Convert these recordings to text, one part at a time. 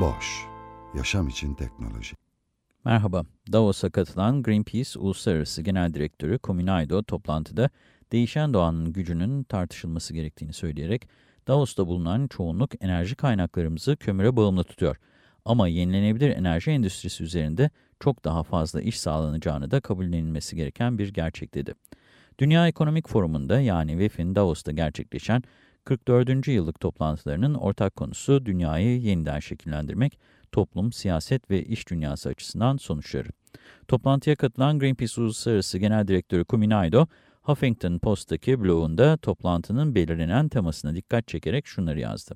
Boş, yaşam için teknoloji. Merhaba, Davos'a katılan Greenpeace Uluslararası Genel Direktörü Kominaido toplantıda değişen doğanın gücünün tartışılması gerektiğini söyleyerek, Davos'ta bulunan çoğunluk enerji kaynaklarımızı kömüre bağımlı tutuyor. Ama yenilenebilir enerji endüstrisi üzerinde çok daha fazla iş sağlanacağını da kabullenilmesi gereken bir gerçek dedi. Dünya Ekonomik Forumu'nda yani WEF'in Davos'ta gerçekleşen 44. yıllık toplantılarının ortak konusu dünyayı yeniden şekillendirmek, toplum, siyaset ve iş dünyası açısından sonuçları. Toplantıya katılan Greenpeace Uluslararası Genel Direktörü Kuminaido, Huffington Post'taki blogunda toplantının belirlenen temasına dikkat çekerek şunları yazdı.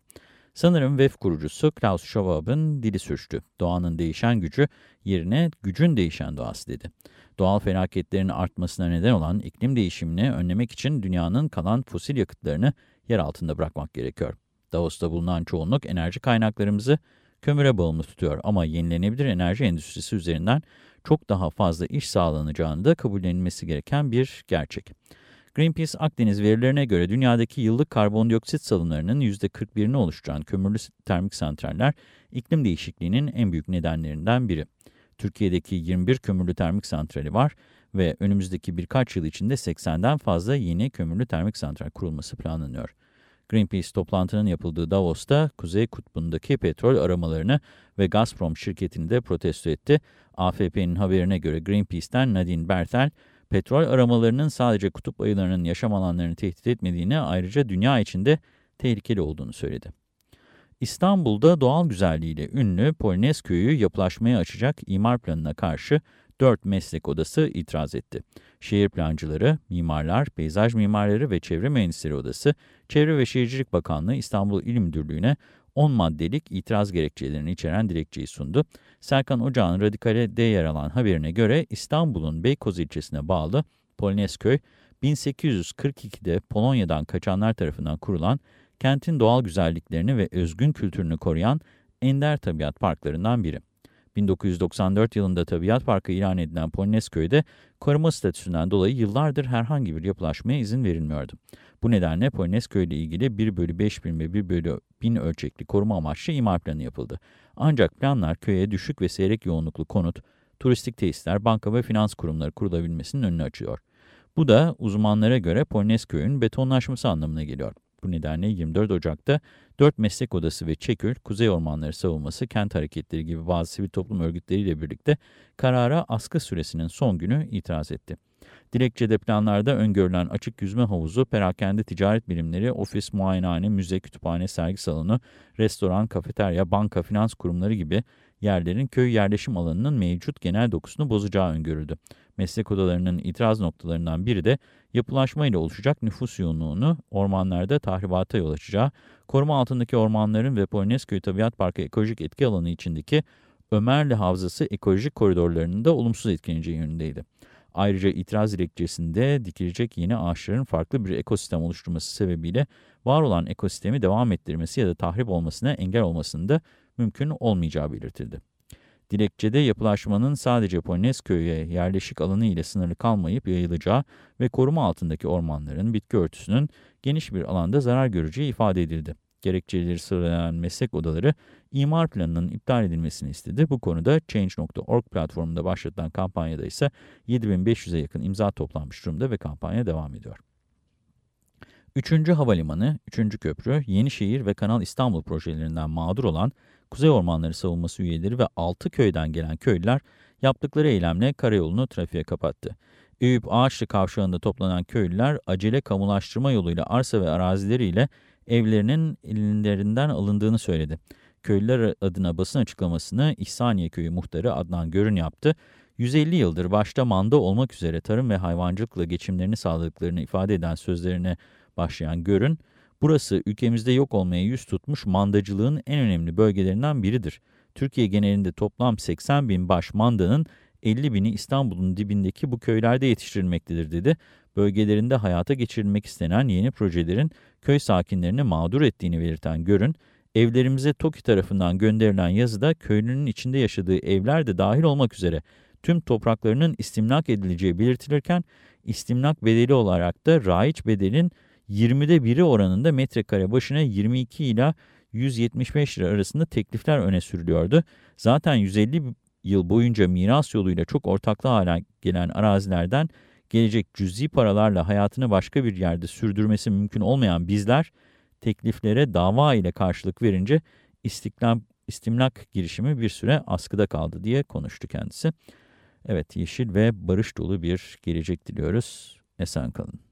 Sanırım WEF kurucusu Klaus Schwab'ın dili sürçtü. Doğanın değişen gücü yerine gücün değişen doğası dedi. Doğal felaketlerin artmasına neden olan iklim değişimini önlemek için dünyanın kalan fosil yakıtlarını yer altında bırakmak gerekiyor. Davos'ta bulunan çoğunluk enerji kaynaklarımızı kömüre bağımlı tutuyor ama yenilenebilir enerji endüstrisi üzerinden çok daha fazla iş sağlanacağını da kabullenilmesi gereken bir gerçek. Greenpeace Akdeniz verilerine göre dünyadaki yıllık karbondioksit salımlarının %41'ini oluşturan kömürlü termik santraller iklim değişikliğinin en büyük nedenlerinden biri. Türkiye'deki 21 kömürlü termik santrali var ve önümüzdeki birkaç yıl içinde 80'den fazla yeni kömürlü termik santral kurulması planlanıyor. Greenpeace toplantının yapıldığı Davos'ta Kuzey Kutbu'ndaki petrol aramalarını ve Gazprom şirketini de protesto etti. AFP'nin haberine göre Greenpeace'ten Nadine Bertel, petrol aramalarının sadece kutup ayılarının yaşam alanlarını tehdit etmediğini ayrıca dünya içinde tehlikeli olduğunu söyledi. İstanbul'da doğal güzelliğiyle ünlü Polines Köyü yapılaşmaya açacak imar planına karşı 4 meslek odası itiraz etti. Şehir plancıları, mimarlar, peyzaj mimarları ve çevre mühendisleri odası, Çevre ve Şehircilik Bakanlığı İstanbul İl Müdürlüğü'ne 10 maddelik itiraz gerekçelerini içeren dilekçeyi sundu. Serkan Ocağ'ın Radikale'de yer alan haberine göre İstanbul'un Beykoz ilçesine bağlı Polinesköy, 1842'de Polonya'dan kaçanlar tarafından kurulan, kentin doğal güzelliklerini ve özgün kültürünü koruyan ender tabiat parklarından biri. 1994 yılında tabiat parkı ilan edilen Polonezköy'de koruma statüsünden dolayı yıllardır herhangi bir yapılaşmaya izin verilmiyordu. Bu nedenle Polonezköy ile ilgili 1 bölü 5 bin ve 1 bölü 1000 ölçekli koruma amaçlı imar planı yapıldı. Ancak planlar köye düşük ve seyrek yoğunluklu konut, turistik tesisler, banka ve finans kurumları kurulabilmesinin önünü açıyor. Bu da uzmanlara göre Polonezköy'ün betonlaşması anlamına geliyor. Bu nedenle 24 Ocak'ta 4 meslek odası ve Çekül, Kuzey Ormanları Savunması, Kent Hareketleri gibi bazı sivil toplum örgütleriyle birlikte karara askı süresinin son günü itiraz etti. Dilekçede planlarda öngörülen açık yüzme havuzu, perakende ticaret birimleri, ofis, muayenehane, müze, kütüphane, sergi salonu, restoran, kafeterya, banka, finans kurumları gibi yerlerin köy yerleşim alanının mevcut genel dokusunu bozacağı öngörüldü. Meslek odalarının itiraz noktalarından biri de yapılaşma ile oluşacak nüfus yoğunluğunu ormanlarda tahribata yol açacağı, koruma altındaki ormanların ve Polonezköy Tabiat Parkı ekolojik etki alanı içindeki Ömerli Havzası ekolojik koridorlarının da olumsuz etkileneceği yönündeydi. Ayrıca itiraz dilekçesinde dikilecek yeni ağaçların farklı bir ekosistem oluşturması sebebiyle var olan ekosistemi devam ettirmesi ya da tahrip olmasına engel olmasının da mümkün olmayacağı belirtildi. Dilekçede yapılaşmanın sadece Polonezköy'e yerleşik alanı ile sınırlı kalmayıp yayılacağı ve koruma altındaki ormanların, bitki örtüsünün geniş bir alanda zarar göreceği ifade edildi. Gerekçeleri sıralayan meslek odaları imar planının iptal edilmesini istedi. Bu konuda Change.org platformunda başlatılan kampanyada ise 7500'e yakın imza toplanmış durumda ve kampanya devam ediyor. Üçüncü havalimanı, üçüncü köprü, Yenişehir ve Kanal İstanbul projelerinden mağdur olan Kuzey Ormanları Savunması üyeleri ve 6 köyden gelen köylüler yaptıkları eylemle karayolunu trafiğe kapattı. Eyüp Ağaçlı kavşağında toplanan köylüler acele kamulaştırma yoluyla arsa ve arazileriyle evlerinin ellerinden alındığını söyledi. Köylüler adına basın açıklamasını İhsaniye Köyü muhtarı Adnan Görün yaptı. 150 yıldır başta manda olmak üzere tarım ve hayvancılıkla geçimlerini sağladıklarını ifade eden sözlerine başlayan Görün, Burası ülkemizde yok olmaya yüz tutmuş mandacılığın en önemli bölgelerinden biridir. Türkiye genelinde toplam 80 bin baş mandanın 50 bini İstanbul'un dibindeki bu köylerde yetiştirilmektedir dedi. Bölgelerinde hayata geçirilmek istenen yeni projelerin köy sakinlerini mağdur ettiğini belirten Görün, evlerimize TOKİ tarafından gönderilen yazıda köylünün içinde yaşadığı evler de dahil olmak üzere tüm topraklarının istimlak edileceği belirtilirken, istimlak bedeli olarak da raiç bedelin 20'de biri oranında metrekare başına 22 ila 175 lira arasında teklifler öne sürülüyordu. Zaten 150 yıl boyunca miras yoluyla çok ortaklı hale gelen arazilerden gelecek cüzi paralarla hayatını başka bir yerde sürdürmesi mümkün olmayan bizler, tekliflere dava ile karşılık verince istiklal, istimlak girişimi bir süre askıda kaldı diye konuştu kendisi. Evet, yeşil ve barış dolu bir gelecek diliyoruz. Esen kalın.